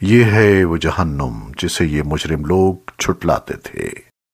یہ ہے وہ جہنم جسے یہ مجرم لوگ چھٹلاتے تھے۔